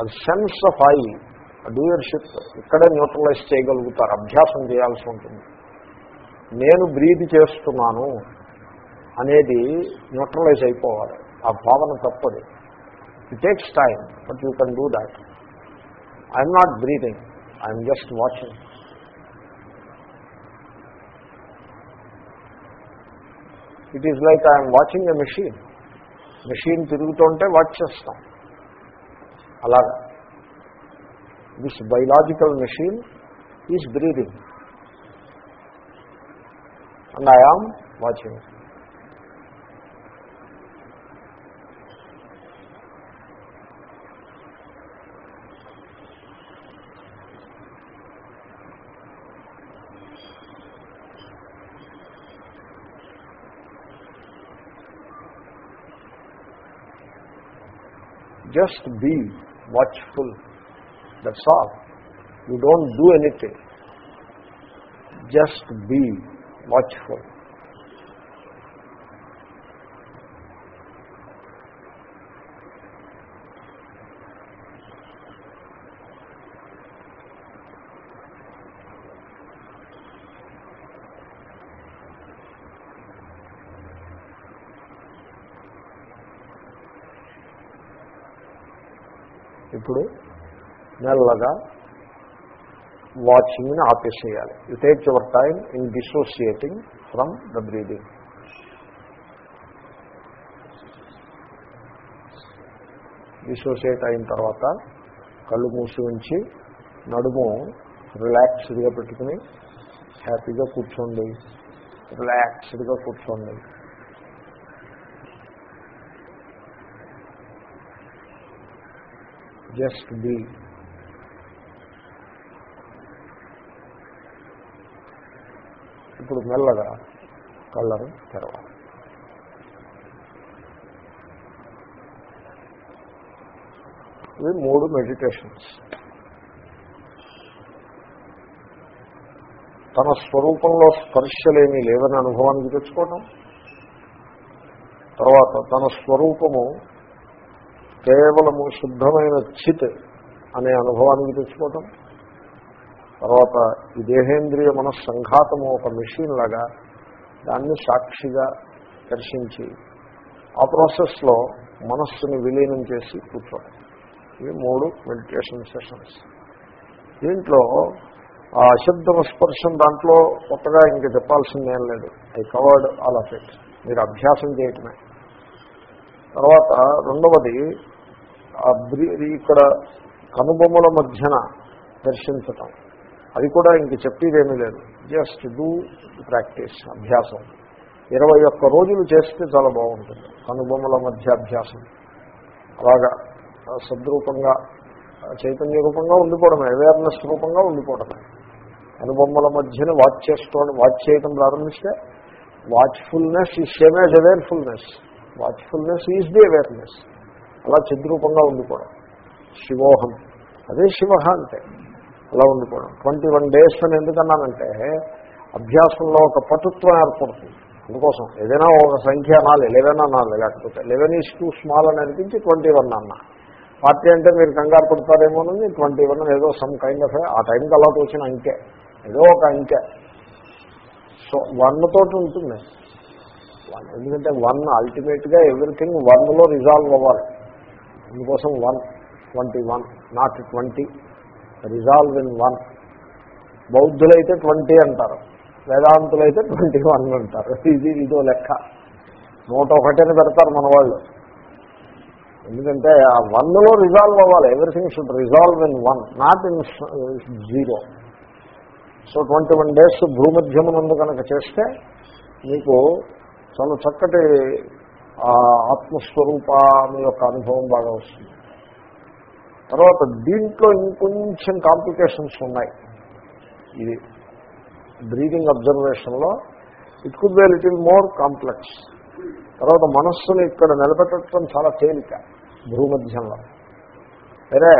అది sense of I doership ఇక్కడే neutralize చేయగలుగుతారు అభ్యాసం చేయాల్సి ఉంటుంది. నేను breathe చేస్తున్నాను అనేది న్యూట్రలైజ్ అయిపోవాలి ఆ భావన తప్పది. It takes time but you can do that I'm not breathing I'm just watching it is like I'm watching a machine machine తిరుగుతుంటే వాచ్ చేస్తాం. అలాగా. This biological machine is breathing and I am watching just be watchful. That's all. You don't do anything. Just be watchful ఇప్పుడు మెల్లగా వాచింగ్ని ఆపేసేయాలి. You take your time in dissociating from the breathing dissociate అయిన తర్వాత కళ్ళు మూసి ఉంచి నడుము రిలాక్స్డ్గా పెట్టుకుని హ్యాపీగా కూర్చోండి. రిలాక్స్డ్గా కూర్చోండి. జస్ట్ బీ ఇప్పుడు మెల్లగా కళ్ళను తెరవాలి. ఇవి మూడు మెడిటేషన్స్ తన స్వరూపంలో స్పర్శలేమీ లేవని అనుభవానికి తెచ్చుకోవడం తర్వాత తన స్వరూపము కేవలము శుద్ధమైన చిత్ అనే అనుభవానికి తెచ్చుకోవటం. తర్వాత ఈ దేహేంద్రియ మన సంఘాతము ఒక మెషిన్ లాగా దాన్ని సాక్షిగా దర్శించి ఆ ప్రాసెస్లో మనస్సుని విలీనం చేసి కూర్చోవడం ఇవి మూడు మెడిటేషన్ సెషన్స్. దీంట్లో ఆ అశబ్దం స్పర్శం దాంట్లో కొత్తగా ఇంక చెప్పాల్సిందేం లేదు. I covered all of it. మీరు అభ్యాసం చేయటమే. తర్వాత రెండవది ఇక్కడ కనుబొమ్మల మధ్యన దర్శించటం. అది కూడా ఇంక చెప్పేదేమీ లేదు. జస్ట్ డూ ప్రాక్టీస్ అభ్యాసం. ఇరవై ఒక్క రోజులు చేస్తే చాలా బాగుంటుంది. కనుబొమ్మల మధ్య అభ్యాసం. అలాగా సద్రూపంగా చైతన్య రూపంగా ఉండిపోవడమే అవేర్నెస్ రూపంగా ఉండిపోవడమే. కనుబొమ్మల మధ్యన వాచ్ చేసుకోవడం వాచ్ చేయడం ప్రారంభిస్తే watchfulness is same as awarefulness watchfulness is the awareness అలా చిద్రూపంగా ఉండిపోవడం. శివోహం. అదే శివ అంటే అలా ఉండిపోవడం. ట్వంటీ వన్ డేస్ అని ఎందుకన్నానంటే అభ్యాసంలో ఒక పటుత్వం ఏర్పడుతుంది. అందుకోసం ఏదైనా ఒక సంఖ్య అనాలి లెవెన్ అనాలి లేకపోతే లెవెన్ ఈజ్ టూ స్మాల్ అని అనిపించి ట్వంటీ వన్ అన్న. పార్టీ అంటే మీరు కంగారు పడతారేమోనని ట్వంటీ వన్ ఏదో సమ్ కైండ్ ఆఫ్ ఆ టైంకి అలా తోచిన అంకె. ఏదో ఒక అంకె. సో వన్ తోటి ఉంటుంది. వన్ ఎందుకంటే వన్ అల్టిమేట్గా ఎవ్రీథింగ్ వన్లో రిజాల్వ్ అవ్వాలి. అందుకోసం one twenty one not twenty resolve in one బౌద్ధులైతే twenty అంటారు. వేదాంతులైతే ట్వంటీ వన్ అంటారు. ఇది ఇదో లెక్క. నూట ఒకటిని పెడతారు మన వాళ్ళు. ఎందుకంటే ఆ వన్లో రిజాల్వ్ అవ్వాలి. Everything should resolve in one not in zero so twenty one days భూమధ్యమునందు కనుక చేస్తే మీకు చాలా చక్కటి ఆ ఆత్మస్వరూపం యొక్క అనుభవం బాగా వస్తుంది. తర్వాత దీంట్లో ఇంకొంచెం కాంప్లికేషన్స్ ఉన్నాయి. ఇది breathing అబ్జర్వేషన్లో it could be little more complex. తర్వాత మనస్సును ఇక్కడ నిలబెట్టడం చాలా తేలిక భూమధ్యంలో వేరే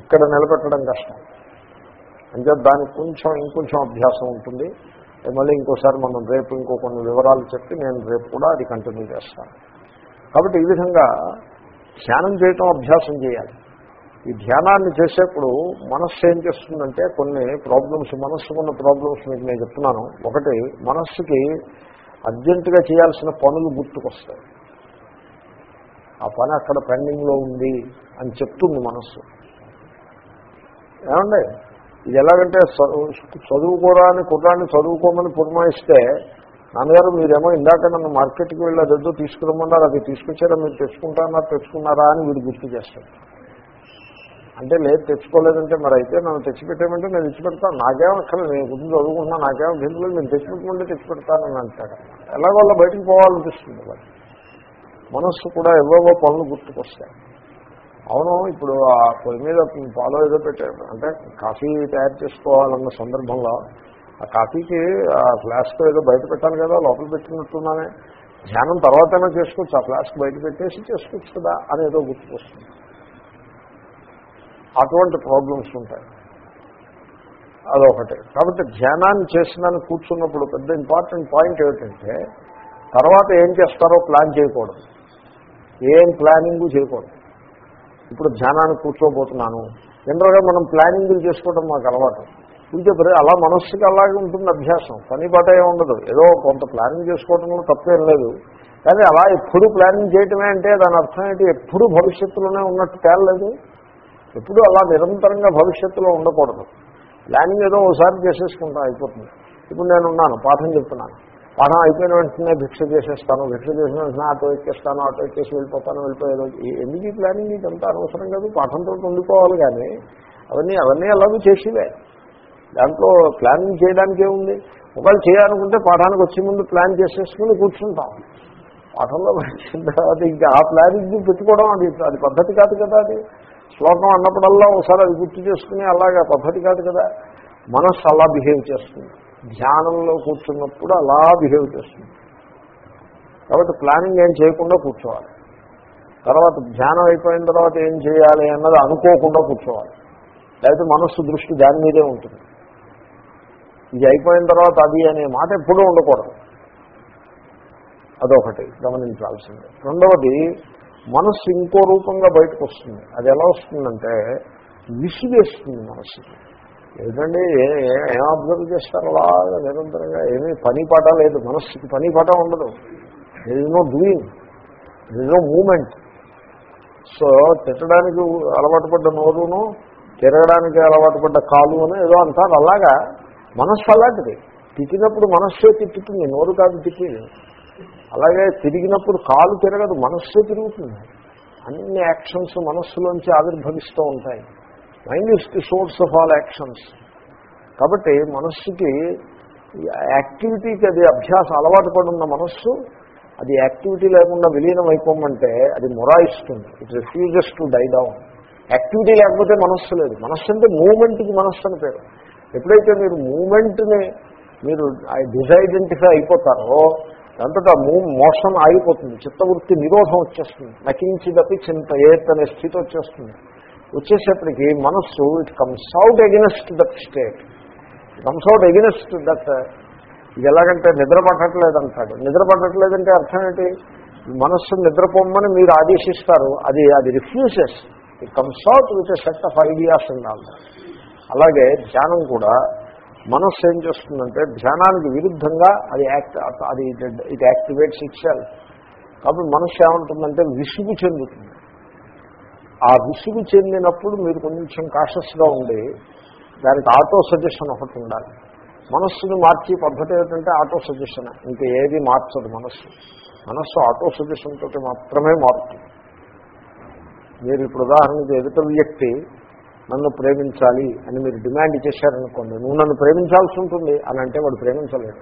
ఇక్కడ నిలబెట్టడం కష్టం. అంటే దానికి కొంచెం ఇంకొంచెం అభ్యాసం ఉంటుంది. మళ్ళీ ఇంకోసారి మనం రేపు ఇంకో కొన్ని వివరాలు చెప్పి నేను రేపు కూడా అది కంటిన్యూ చేస్తాను. కాబట్టి ఈ విధంగా ధ్యానం చేయటం అభ్యాసం చేయాలి. ఈ ధ్యానాన్ని చేసేప్పుడు మనస్సు ఏం చేస్తుందంటే కొన్ని ప్రాబ్లమ్స్ మనస్సుకున్న ప్రాబ్లమ్స్ మీకు నేను చెప్తున్నాను. ఒకటి మనస్సుకి అర్జెంటుగా చేయాల్సిన పనులు గుర్తుకొస్తాయి. ఆ పని అక్కడ పెండింగ్లో ఉంది అని చెప్తుంది మనస్సు. ఏమండి? ఇది ఎలాగంటే చదువు- చదువుకోరా అని కుర్రాన్ని చదువుకోమని పురమాయిస్తే నాన్నగారు మీరేమో ఇందాక నన్ను మార్కెట్కి వెళ్ళి అదేదో తీసుకురమ్మన్నారు అది తీసుకొచ్చారా మీరు తెచ్చుకుంటారా తెచ్చుకున్నారా అని వీడు గుర్తు చేస్తాడు. అంటే లేదు తెచ్చుకోలేదంటే మరి అయితే నన్ను తెచ్చిపెట్టేమంటే నేను తెచ్చిపెడతాను. నాకేం అక్కడ నేను గుర్తు చదువుకుంటున్నా నాకేం భిన్నులు నేను తెచ్చిపెట్టుకుంటే తెచ్చిపెడతానని అంటాడు. ఎలాగోళ్ళ బయటకు పోవాలనిపిస్తుంది వాళ్ళు మనస్సు కూడా ఎవరో పనులు గుర్తుకొస్తాయి. అవును ఇప్పుడు ఆ పొయ్యి మీద పాలో ఏదో పెట్టాడు అంటే కాఫీ తయారు చేసుకోవాలన్న సందర్భంలో ఆ కాఫీకి ఆ ఫ్లాస్క్ ఏదో బయట పెట్టాలి కదా లోపల పెట్టినట్టున్నానే. ధ్యానం తర్వాతైనా చేసుకోవచ్చు ఆ ఫ్లాస్క్ బయట పెట్టేసి చేసుకోవచ్చు కదా అని ఏదో గుర్తుకొస్తుంది. అటువంటి ప్రాబ్లమ్స్ ఉంటాయి. అదొకటి. కాబట్టి ధ్యానాన్ని చేసినాన్ని కూర్చున్నప్పుడు పెద్ద ఇంపార్టెంట్ పాయింట్ ఏమిటంటే తర్వాత ఏం చేస్తారో ప్లాన్ చేయకూడదు. ఏం ప్లానింగ్ చేయకూడదు. ఇప్పుడు ధ్యానానికి కూర్చోబోతున్నాను. జనరల్గా మనం ప్లానింగ్లు చేసుకోవడం మాకు అలవాటు. ఇంకే అలా మనస్సుకి అలాగే ఉంటుంది అభ్యాసం. పని పాట ఉండదు. ఏదో కొంత ప్లానింగ్ చేసుకోవడంలో తప్పేం లేదు. కానీ అలా ఎప్పుడు ప్లానింగ్ చేయటమే అంటే దాని అర్థం ఏంటి? ఎప్పుడు భవిష్యత్తులోనే ఉన్నట్టు తేలలేదు. ఎప్పుడు అలా నిరంతరంగా భవిష్యత్తులో ఉండకూడదు. ప్లానింగ్ ఏదో ఒకసారి చేసేసుకుంటా అయిపోతుంది. ఇప్పుడు నేను ఉన్నాను పాఠం చెప్తున్నాను. పాఠం అయిపోయిన వెంటనే భిక్ష చేసేస్తాను. భిక్ష చేసిన వెంటనే ఆటో ఎక్కేస్తాను ఆటో ఎక్కేసి వెళ్ళిపోతాను వెళ్ళిపోయేదో. ఎందుకు ఈ ప్లానింగ్ ఇదంతా అనవసరం కాదు. పాఠంతో ఉండిపోవాలి కానీ అవన్నీ అవన్నీ అలాగే చేసేవే. దాంట్లో ప్లానింగ్ చేయడానికి ఏముంది? ఒకవేళ చేయాలనుకుంటే పాఠానికి వచ్చే ముందు ప్లాన్ చేసేసుకుని కూర్చుంటాం. పాఠంలో వచ్చిన తర్వాత ఇంకా ఆ ప్లానింగ్ పెట్టుకోవడం అది అది పద్ధతి కాదు కదా అది. శ్లోకం అన్నప్పుడల్లా ఒకసారి అది గుర్తు చేసుకుని అలాగా పద్ధతి కాదు కదా. మనస్సు అలా బిహేవ్ చేస్తుంది. ధ్యానంలో కూర్చున్నప్పుడు అలా బిహేవ్ చేస్తుంది. కాబట్టి ప్లానింగ్ ఏం చేయకుండా కూర్చోవాలి. తర్వాత ధ్యానం అయిపోయిన తర్వాత ఏం చేయాలి అన్నది అనుకోకుండా కూర్చోవాలి. లేకపోతే మనస్సు దృష్టి దాని మీదే ఉంటుంది. ఇది అయిపోయిన తర్వాత అది అనే మాట ఎప్పుడూ ఉండకూడదు. అదొకటి గమనించాల్సింది. రెండవది మనస్సు ఇంకో రూపంగా బయటకు వస్తుంది. అది ఎలా వస్తుందంటే విసిగేస్తుంది మనస్సుకి. ఏంటండి? ఏ- ఏం అబ్జర్వ్ చేస్తారు అలాగా నిరంతరంగా? ఏమీ పని పాట లేదు. మనస్సుకి పని పాట ఉండదు. There is no doing there is no movement so తిట్టడానికి అలవాటు పడ్డ నోరును తిరగడానికి అలవాటు పడ్డ కాలు అని ఏదో అంటారు. అలాగా మనస్సు అలాంటిది. తిట్టినప్పుడు మనస్సే తిట్టుతుంది. నోరు కాదు తిట్టింది. అలాగే తిరిగినప్పుడు కాలు తిరగదు. మనస్సే తిరుగుతుంది. అన్ని యాక్షన్స్ మనస్సులోంచి ఆవిర్భవిస్తూ ఉంటాయి. Mind is the source of all actions కాబట్టి మనస్సుకి యాక్టివిటీకి అది అభ్యాసం అలవాటు పడున్న మనస్సు అది యాక్టివిటీ లేకుండా విలీనం అయిపోమంటే అది మొరాయిస్తుంది. It refuses to die down activity లేకపోతే మనస్సు లేదు. మనస్సు అంటే మూమెంట్కి మనస్సు అని పేరు. ఎప్పుడైతే మీరు మూమెంట్ని మీరు డిజైడెంటిఫై అయిపోతారో అంతటా మూ మోషన్ ఆగిపోతుంది. చిత్తవృత్తి నిరోధం వచ్చేస్తుంది. నకించిదపి చింత ఏత్ అనే స్థితి వచ్చేస్తుంది. వచ్చేసేపటికి మనస్సు it comes out against that state comes out against that ఇది ఎలాగంటే నిద్ర పట్టట్లేదు అంటాడు నిద్ర పట్టట్లేదంటే అర్థం ఏంటి? మనస్సు నిద్రపోమ్మని మీరు ఆదేశిస్తారు. అది అది refuses it comes out with set of ideas ఉండాలి అలాగే ధ్యానం కూడా మనస్సు ఏం చేస్తుందంటే ధ్యానానికి విరుద్ధంగా అది యాక్ట్ అది ఇట్ యాక్టివేట్స్ ఇచ్చారు కాబట్టి మనస్సు ఏమంటుందంటే విసుగు చెందుతుంది. ఆ విసుగు చెందినప్పుడు మీరు కొంచెం కాషస్గా ఉండి దానికి ఆటో సజెషన్ ఒకటి ఉండాలి. మనస్సుని మార్చే పద్ధతి ఏంటంటే ఆటో సజెషన్ ఇంకా ఏది మార్చదు మనస్సు. మనస్సు ఆటో సజెషన్ తోటి మాత్రమే మారుతుంది. మీరు ఇప్పుడు ఉదాహరణకి ఎదుట వ్యక్తి నన్ను ప్రేమించాలి అని మీరు డిమాండ్ చేశారనుకోండి నువ్వు నన్ను ప్రేమించాల్సి ఉంటుంది అని అంటే వాడు ప్రేమించలేడు.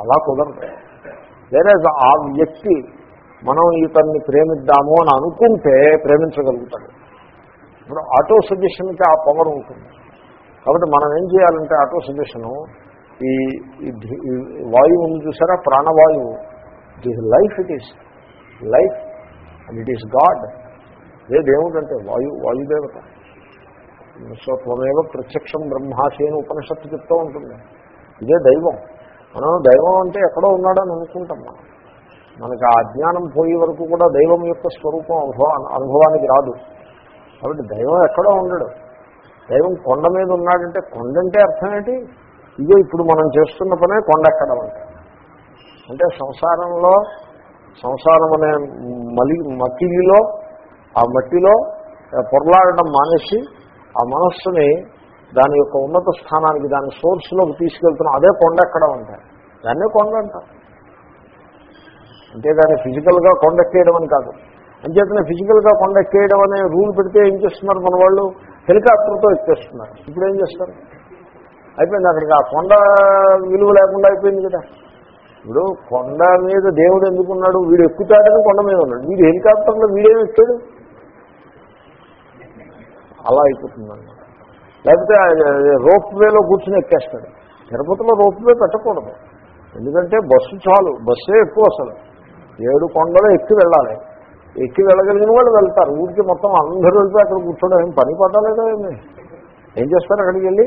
అలా కుదరదు. వేరే ఆ వ్యక్తి మనం ఇతన్ని ప్రేమిద్దాము అని అనుకుంటే ప్రేమించగలుగుతాడు. ఇప్పుడు ఆటో సజెషన్కి ఆ పవర్ ఉంటుంది. కాబట్టి మనం ఏం చేయాలంటే ఆటో సజెషను ఈ వాయువుని వాయువు ఉంది చూసారా? ప్రాణవాయువు. It life it is life and it is God ఇదే దేవుడంటే వాయు వాయుదేవత. సో త్వమేవ ప్రత్యక్షం బ్రహ్మాసి అని ఉపనిషత్తు చెప్తూ ఉంటుంది. ఇదే దైవం. మనం దైవం అంటే ఎక్కడో ఉన్నాడని అనుకుంటాం మనం. మనకు ఆ అజ్ఞానం పోయే వరకు కూడా దైవం యొక్క స్వరూపం అనుభవ అనుభవానికి రాదు. కాబట్టి దైవం ఎక్కడో ఉండడు. దైవం కొండ మీద ఉన్నాడంటే కొండ అంటే అర్థం ఏంటి? ఇదే ఇప్పుడు మనం చేస్తున్న పనే కొండ ఎక్కడం అంటే. అంటే సంసారంలో సంసారం అనే మలి మట్టిలో ఆ మట్టిలో పొరలాడడం మానేసి ఆ మనస్సుని దాని యొక్క ఉన్నత స్థానానికి దాని సోర్స్లోకి తీసుకెళ్తున్నాం అదే కొండ ఎక్కడం అంటే. దాన్నే కొండ అంటే అంతేగాని ఫిజికల్గా కొండ చేయడం అని కాదు. అంచేతనే ఫిజికల్గా కొండ ఎక్కేయడం అనే రూల్ పెడితే ఏం చేస్తున్నారు మన వాళ్ళు? హెలికాప్టర్తో ఎక్కేస్తున్నారు. ఇప్పుడు ఏం చేస్తారు? అయిపోయింది అక్కడికి. ఆ కొండ విలువ లేకుండా అయిపోయింది కదా. ఇప్పుడు కొండ మీద దేవుడు ఎందుకున్నాడు? వీడు ఎక్కుతాడని కొండ మీద ఉన్నాడు. వీడు హెలికాప్టర్లో వీడేమి ఎక్కాడు? అలా అయిపోతుందన్నమాట. లేకపోతే రోప్ వేలో కూర్చుని ఎక్కేస్తాడు. తిరుపతిలో రోప్ వే పెట్టకూడదు. ఎందుకంటే బస్సు చాలు. బస్సే ఎక్కువ అసలు. ఏడు కొండలు ఎక్కి వెళ్ళాలి. ఎక్కి వెళ్ళగలిగిన వాళ్ళు వెళ్తారు. ఊరికి మొత్తం అందరూ వెళ్తే అక్కడ కూర్చోడం ఏం పని పడ్డాలేదా ఏమి? ఏం చేస్తారు అక్కడికి వెళ్ళి?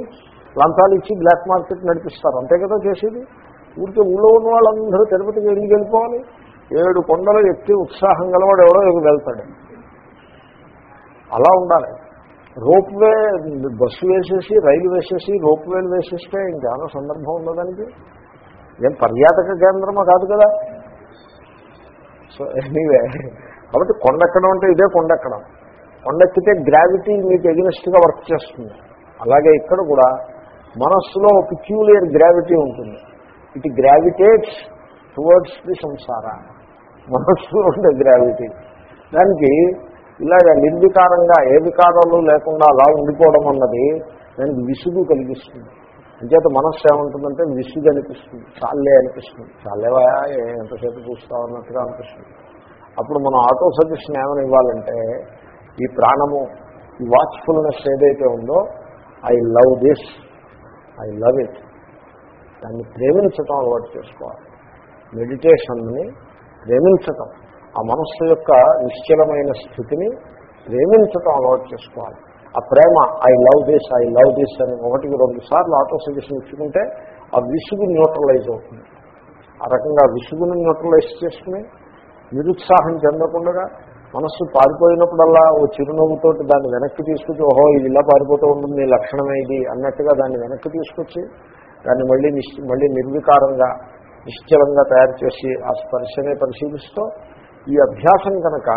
లంచాలు ఇచ్చి బ్లాక్ మార్కెట్ నడిపిస్తారు. అంతే కదా చేసేది? ఊరికి ఊళ్ళో ఉన్న వాళ్ళందరూ తిరుపతికి ఎందుకు వెళ్ళిపోవాలి? ఏడు కొండలు ఎక్కి ఉత్సాహం గలవాడు ఎవడో వెళ్తాడు. అలా ఉండాలి. రోప్ వే బస్సు వేసేసి రైలు వేసేసి రోప్ వేలు వేసేస్తే ఇంకేమైనా సందర్భం ఉండదానికి ఏం పర్యాటక కేంద్రమా కాదు కదా? సో ఎనీవే కాబట్టి కొండెక్కడం అంటే ఇదే కొండెక్కడం. కొండెక్కితే గ్రావిటీ మీకు ఎగ్నెస్ట్గా వర్క్ చేస్తుంది. అలాగే ఇక్కడ కూడా మనస్సులో పిక్యూలియర్ గ్రావిటీ ఉంటుంది. It gravitates towards the samsara మనస్సులో ఉండే గ్రావిటీ దానికి ఇలాగ నిర్వికారంగా ఏ వికారాలు లేకుండా అలా ఉండిపోవడం అన్నది దానికి విసుగు కలిగిస్తుంది. అంచేత మనస్సు ఏముంటుందంటే విసుగు అనిపిస్తుంది. చాలే అనిపిస్తుంది. చాలేవా ఎంతసేపు చూస్తావు అన్నట్టుగా అనిపిస్తుంది. అప్పుడు మనం ఆటో సజెషన్ ఏమైనా ఇవ్వాలంటే ఈ ప్రాణము ఈ వాచ్ఫుల్నెస్ ఏదైతే ఉందో I love this I love it దాన్ని ప్రేమించటం అలవాటు చేసుకోవాలి. మెడిటేషన్ని ప్రేమించటం ఆ మనస్సు యొక్క నిశ్చలమైన స్థితిని ప్రేమించటం అలవాటు చేసుకోవాలి. ఆ ప్రేమ I love this I love this అని ఒకటికి రెండు సార్లు ఆటో సజెషన్ ఇచ్చుకుంటే ఆ విసుగు న్యూట్రలైజ్ అవుతుంది. ఆ రకంగా విసుగును న్యూట్రలైజ్ చేసుకుని నిరుత్సాహం చెందకుండా మనస్సు పారిపోయినప్పుడల్లా ఓ చిరునవ్వుతో దాన్ని వెనక్కి తీసుకొచ్చి ఓహో ఇది ఇలా పారిపోతూ ఉంటుంది నీ లక్షణమే ఇది అన్నట్టుగా దాన్ని వెనక్కి తీసుకొచ్చి దాన్ని మళ్ళీ మళ్ళీ నిర్వికారంగా నిశ్చలంగా తయారు చేసి ఆ స్పర్శనే పరిశీలిస్తూ ఈ అభ్యాసం కనుక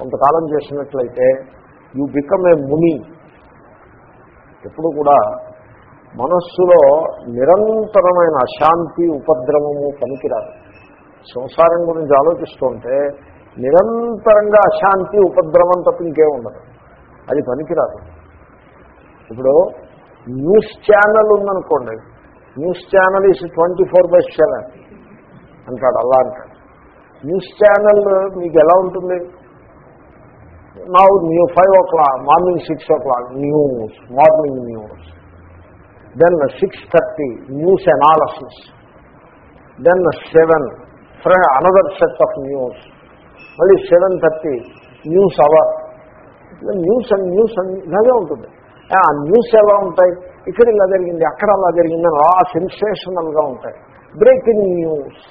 కొంతకాలం చేసినట్లయితే యు బికమ్ ఏ ముని. ఎప్పుడు కూడా మనస్సులో నిరంతరమైన అశాంతి ఉపద్రవము పనికిరాదు. సంసారం గురించి ఆలోచిస్తుంటే నిరంతరంగా అశాంతి ఉపద్రవం తప్ప ఇంకేం ఉండదు. అది పనికిరాదు. ఇప్పుడు న్యూస్ ఛానల్ ఉందనుకోండి. News channel is twenty four by seven అంటాడు. అలా అంటాడు. న్యూస్ ఛానల్ మీకు ఎలా ఉంటుంది? నా new five o'clock morning six o'clock news morning news then six thirty news analysis then seven fry another set of news మళ్ళీ seven thirty news hour news and news and ఇలాగే ఉంటుంది. ఆ news ఎలా ఉంటాయి? ఇక్కడ ఇలా జరిగింది అక్కడ అలా జరిగిందని ఆ సెన్సేషనల్గా ఉంటాయి. బ్రేకింగ్ న్యూస్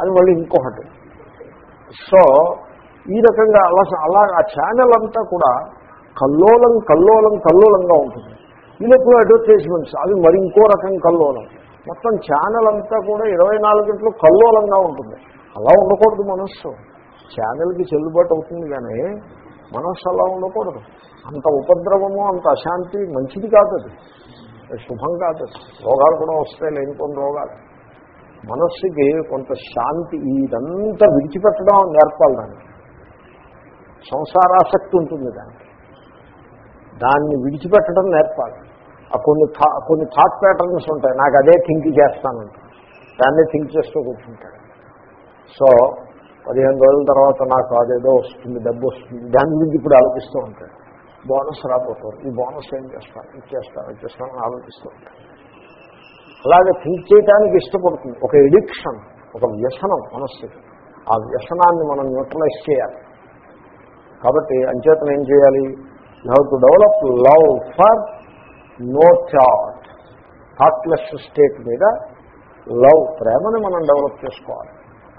అది మళ్ళీ ఇంకొకటి. సో ఈ రకంగా అలా అలా ఆ ఛానల్ అంతా కూడా కల్లోలం కల్లోలం కల్లోలంగా ఉంటుంది. వీళ్ళకు అడ్వర్టైజ్మెంట్స్ అవి మరి ఇంకో రకం కల్లోలం. మొత్తం ఛానల్ అంతా కూడా ఇరవై నాలుగు గంటలు కల్లోలంగా ఉంటుంది. అలా ఉండకూడదు మనస్సు. ఛానల్కి చెల్లుబాటు అవుతుంది కానీ మనస్సు అలా ఉండకూడదు. అంత ఉపద్రవము అంత అశాంతి మంచిది కాదు అది. శుభం కాదు రోగాలు కూడా వస్తాయి లేని కొన్ని రోగాలు. మనస్సుకి కొంత శాంతి ఇదంతా విడిచిపెట్టడం నేర్పాలి దానికి సంసారాసక్తి ఉంటుంది దానికి. దాన్ని విడిచిపెట్టడం నేర్పాలి. ఆ కొన్ని థా కొన్ని థాట్ ప్యాటర్న్స్ ఉంటాయి. నాకు అదే థింక్ చేస్తానంటే దాన్నే థింక్ చేస్తూ కూర్చుంటాడు. సో పదిహేను రోజుల తర్వాత నాకు అదేదో వస్తుంది డబ్బు వస్తుంది. దాని గురించి ఇప్పుడు ఆలోచిస్తూ ఉంటాడు. బోనస్ రాబోతుంది. ఈ బోనస్ ఏం చేస్తాను? ఇచ్చేస్తాను ఇచ్చేస్తాను ఆలోచిస్తూ ఉంటాడు. అలాగే థింక్ చేయడానికి ఇష్టపడుతుంది. ఒక ఎడిక్షన్ ఒక వ్యసనం మనస్సు ఆ వ్యసనాన్ని మనం న్యూట్రలైజ్ చేయాలి. కాబట్టి అంచేతను ఏం చేయాలి? You have to develop love for no thought thoughtless state మీద లవ్ ప్రేమని మనం డెవలప్ చేసుకోవాలి.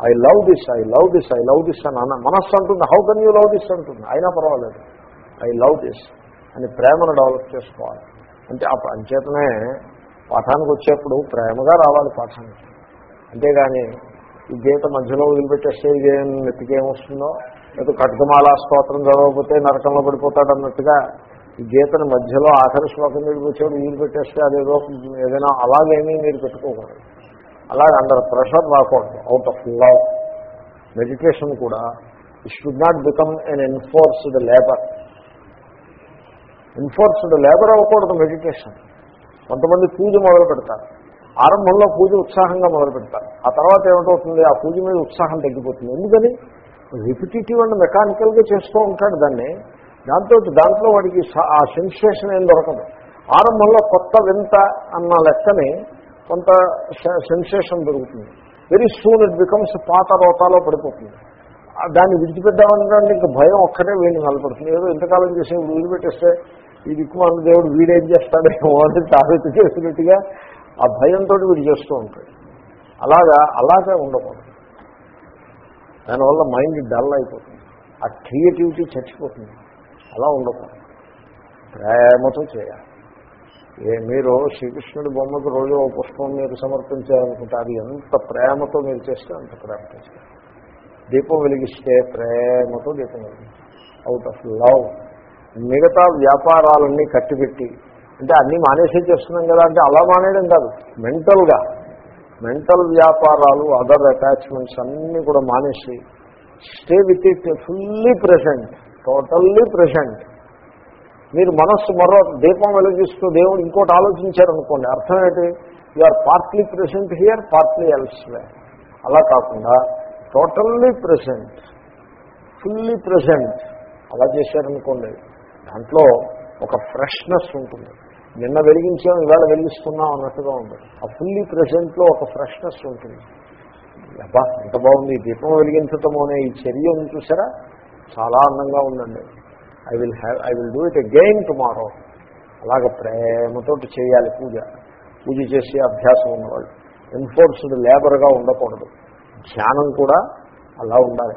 I love this I love this I love this అని అన్న మనస్సు అంటుంది. How can you love this అంటుంది. అయినా పర్వాలేదు. ఐ లవ్ దిస్ అని ప్రేమను డెవలప్ చేసుకోవాలి. అంటే ఆ అంచేతనే పాఠానికి వచ్చేప్పుడు ప్రేమగా రావాలి పాఠానికి. అంతేగాని ఈ గీత మధ్యలో వదిలిపెట్టేస్తే ఇదేం నెత్తికేమొస్తుందో లేదా కటకమాల స్తోత్రం చదవకపోతే నరకంలో పడిపోతాడు అన్నట్టుగా ఈ గీతను మధ్యలో ఆఖరి శ్లోకం దగ్గరికి వచ్చేప్పుడు వీలు పెట్టేస్తే అదేదో ఏదైనా అలాగేమీ మీరు పెట్టుకోకూడదు. అలాగే అండర్ ప్రెషర్ రాకూడదు అవుట్ ఆఫ్ లవ్ మెడిటేషన్ కూడా it should not become an enforced labour enforced labour అవ్వకూడదు మెడిటేషన్ కొంతమంది పూజ మొదలు పెడతారు. ఆరంభంలో పూజ ఉత్సాహంగా మొదలు పెడతారు. ఆ తర్వాత ఏమిటవుతుంది? ఆ పూజ మీద ఉత్సాహం తగ్గిపోతుంది. ఎందుకని? రిపిటేటివ్ అండ్ మెకానికల్గా చేస్తూ ఉంటాడు దాన్ని. దాంతో దాంట్లో వాడికి ఆ సెన్సేషన్ ఏం దొరకదు. ఆరంభంలో కొత్త వింత అన్న లెక్కని కొంత సెన్సేషన్ దొరుకుతుంది. వెరీ సూన్ ఇట్ బికమ్స్ పాత రోతాలో పడిపోతుంది. దాన్ని విడిచిపెట్టామనుకోండి ఇంకా భయం ఒక్కటే వీడిని నిలబడుతుంది ఏదో ఇంతకాలం చేసి వదిలిపెట్టేస్తే ఈ దిక్కుమాల దేవుడు వీడేం చేస్తాడేమో అని తారెత్తి చేసినట్టుగా ఆ భయంతో వీడు చేస్తూ ఉంటాడు. అలాగా అలాగే ఉండకూడదు. దానివల్ల మైండ్ డల్ అయిపోతుంది. ఆ క్రియేటివిటీ చచ్చిపోతుంది. అలా ఉండకూడదు. ప్రేమతో చేయాలి. ఏ మీరు శ్రీకృష్ణుడి బొమ్మకు రోజు ఒక పుష్పం మీరు సమర్పించాలనుకుంటే అది ఎంత ప్రేమతో మీరు చేస్తే అంత ప్రేమతో చేయాలి దీపం వెలిగిస్తే ప్రేమతో దీపం వెలిగిస్తారు. అవుట్ ఆఫ్ లవ్ మిగతా వ్యాపారాలన్నీ కట్టిపెట్టి అంటే అన్నీ మానేసే చేస్తున్నాం కదా అంటే అలా మానేయడం కాదు. మెంటల్గా మెంటల్ వ్యాపారాలు అదర్ అటాచ్మెంట్స్ అన్నీ కూడా మానేసి stay with it fully present totally present మీరు మనస్సు మరో దీపం వెలిగిస్తూ దేవుడు ఇంకోటి ఆలోచించారనుకోండి అర్థం ఏంటి? Or partly present here partly else అలా కాకుండా టోటల్లీ ప్రెసెంట్ ఫుల్లీ ప్రెసెంట్ అలా చేశారనుకోండి దాంట్లో ఒక ఫ్రెష్నెస్ ఉంటుంది. నిన్న వెలిగించాం ఇవాళ వెలిగిస్తున్నాం అన్నట్టుగా ఉంటుంది ఆ ఫుల్లీ ప్రెసెంట్లో ఒక ఫ్రెష్నెస్ ఉంటుంది. అబ్బా ఎంత బాగుంది దీపం వెలిగించటము అనే ఈ చర్య ఉంది చూసారా? చాలా అందంగా ఉందండి. I will have I will do it again tomorrow అలాగ ప్రేమతోటి చేయాలి పూజ. పూజ చేసే అభ్యాసం ఉన్నవాళ్ళు. ఎన్ఫోర్స్డ్ లేబర్గా ఉండకూడదు. ధ్యానం కూడా అలా ఉండాలి.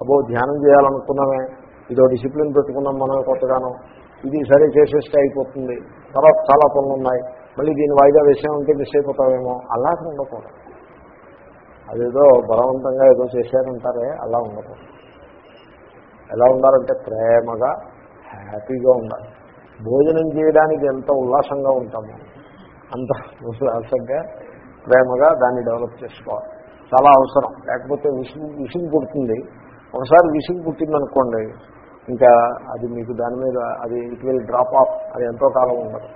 అబ్బో ధ్యానం చేయాలనుకున్నామే. ఇదో డిసిప్లిన్ పెట్టుకున్నాం మనం కొత్తగానో. ఇది సరే చేసేస్తే అయిపోతుంది. తర్వాత చాలా పనులు ఉన్నాయి. మళ్ళీ దీన్ని వాయిదా వేసామంటే మిస్ అయిపోతావేమో. అలా ఉండకూడదు. అదేదో బలవంతంగా ఏదో చేశారంటారే అలా ఉండకూడదు. ఎలా ఉండాలంటే ప్రేమగా హ్యాపీగా ఉండాలి. భోజనం చేయడానికి ఎంత ఉల్లాసంగా ఉంటామో అంత ఉల్లాసంగా ప్రేమగా దాన్ని డెవలప్ చేసుకోవాలి. చాలా అవసరం. లేకపోతే విసుగు విసుగు పుడుతుంది. ఒకసారి విసుగు పుట్టిందనుకోండి ఇంకా అది మీకు దాని మీద అది ఇట్ విల్ డ్రాప్ ఆఫ్ అది ఎంతో కాలం ఉండదు.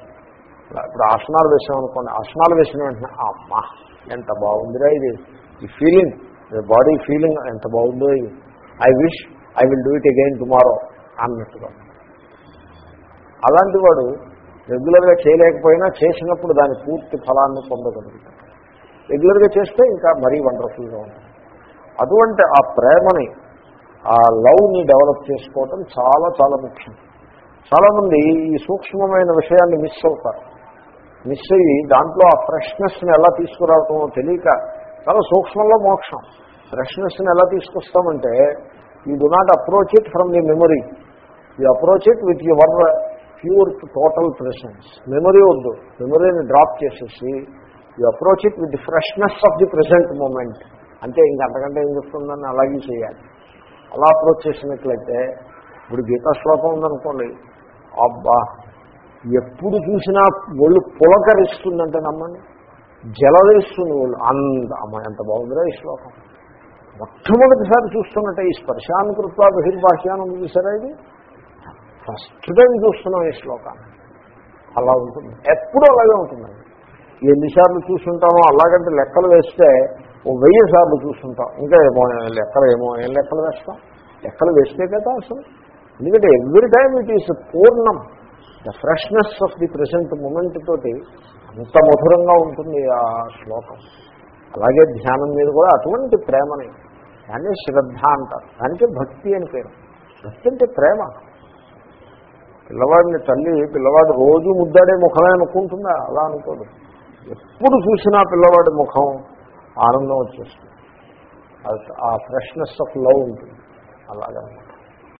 ఇప్పుడు ఆసనాలు వేసాం అనుకోండి ఆసనాలు వేసిన వెంటనే అమ్మా ఎంత బాగుందిరా ఇది. ఈ ఫీలింగ్ బాడీ ఫీలింగ్ ఎంత బాగుందో ఇది. I wish I will do it again tomorrow అన్నట్టుగా. అలాంటి వాడు రెగ్యులర్గా చేయలేకపోయినా చేసినప్పుడు దాని పూర్తి ఫలాన్ని పొందగలుగుతాడు. రెగ్యులర్గా చేస్తే ఇంకా మరీ వండర్ఫుల్గా ఉంటుంది. అటువంటి ఆ ప్రేమని ఆ లవ్ని డెవలప్ చేసుకోవటం చాలా చాలా ముఖ్యం. చాలామంది ఈ సూక్ష్మమైన విషయాన్ని మిస్ అవుతారు. మిస్ అయ్యి దాంట్లో ఆ ఫ్రెష్నెస్ని ఎలా తీసుకురావటమో తెలియక చాలా సూక్ష్మంలో మోక్షం. ఫ్రెష్నెస్ని ఎలా తీసుకొస్తామంటే you do not approach it from the memory you approach it with your pure total presence memory వద్దు. మెమరీని డ్రాప్ చేసేసి you approach it with freshness of the present moment అంటే ఇంక అంతకంటే ఏం చెప్తుందని అలాగే చేయాలి. అలా అప్రోచ్ చేసినట్లయితే ఇప్పుడు గీతా శ్లోకం ఉందనుకోండి అబ్బా ఎప్పుడు చూసినా ఒళ్ళు పులకరిస్తుందంటే నమ్మండి. జలవేస్తుంది ఒళ్ళు. అంత అమ్మ ఎంత బాగుందిరా ఈ శ్లోకం. మొట్టమొదటిసారి చూస్తున్నట్టే ఈ స్పర్శానుకృత్వ బహిర్భాష్యాన్ని ఉంది చూసారా ఇది. ఫస్ట్ టైం చూస్తున్నాం ఈ శ్లోకాన్ని అలా ఉంటుంది. ఎప్పుడూ అలాగే ఉంటుందండి. ఎన్నిసార్లు చూస్తుంటామో అలాగంటే లెక్కలు వేస్తే ఓ వెయ్యి సార్లు చూస్తుంటాం. ఇంకా ఏమో లెక్కలు ఏమో ఏం లెక్కలు వేస్తాం? లెక్కలు వేస్తే కదా అసలు. ఎందుకంటే ఎవ్రీ టైమ్ ఇట్ ఈస్ పూర్ణం. The freshness of the present moment తోటి అంత మధురంగా ఉంటుంది ఆ శ్లోకం. అలాగే ధ్యానం మీద కూడా అటువంటి ప్రేమని దాన్ని శ్రద్ధ అంటారు. దానికే భక్తి అని పేరు. భక్తి అంటే ప్రేమ. పిల్లవాడిని తల్లి పిల్లవాడు రోజు ముద్దాడే ముఖమే అనుకుంటుందా? అలా అనుకోదు. ఎప్పుడు చూసినా పిల్లవాడి ముఖం ఆనందం వచ్చేస్తుంది. ఆ ఫ్రెష్నెస్ ఆఫ్ లవ్ ఉంటుంది. అలాగనమాట.